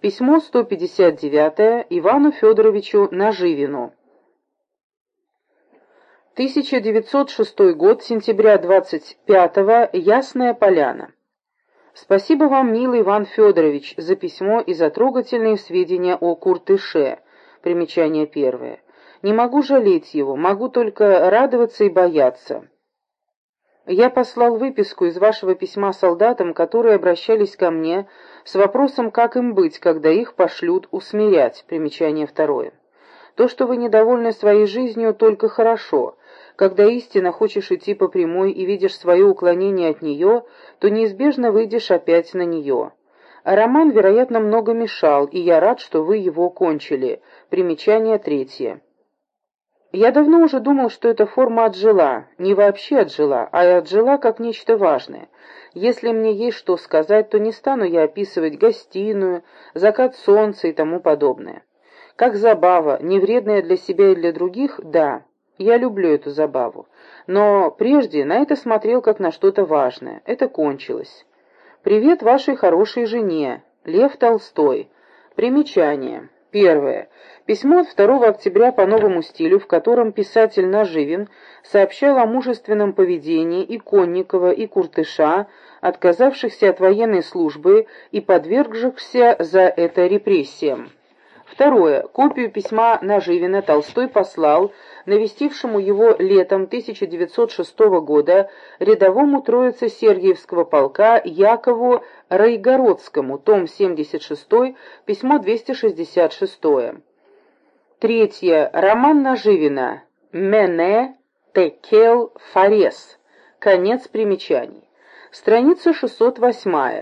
Письмо 159 Ивану Федоровичу Наживину. 1906 год, сентября 25-го, Ясная Поляна. Спасибо вам, милый Иван Федорович, за письмо и за трогательные сведения о Куртыше. Примечание первое. Не могу жалеть его, могу только радоваться и бояться. Я послал выписку из вашего письма солдатам, которые обращались ко мне с вопросом, как им быть, когда их пошлют усмирять. Примечание второе. То, что вы недовольны своей жизнью, только хорошо. Когда истинно хочешь идти по прямой и видишь свое уклонение от нее, то неизбежно выйдешь опять на нее. А роман, вероятно, много мешал, и я рад, что вы его кончили. Примечание третье. Я давно уже думал, что эта форма отжила, не вообще отжила, а отжила как нечто важное. Если мне есть что сказать, то не стану я описывать гостиную, закат солнца и тому подобное. Как забава, не вредная для себя и для других, да, я люблю эту забаву. Но прежде на это смотрел как на что-то важное. Это кончилось. Привет вашей хорошей жене. Лев Толстой. Примечание. Первое. Письмо от 2 октября по новому стилю, в котором писатель Наживин сообщал о мужественном поведении и Конникова, и Куртыша, отказавшихся от военной службы и подвергшихся за это репрессиям. Второе. Копию письма Наживина Толстой послал навестившему его летом 1906 года рядовому Троице-Сергиевского полка Якову Райгородскому, том 76, письмо 266. Третье. Роман Наживина. Мене Текел Фарес. Конец примечаний. Страница 608.